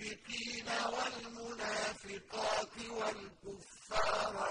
الْمُنَافِقِينَ وَالْمُنَافِقَاتِ وَالْكُفَّارَ.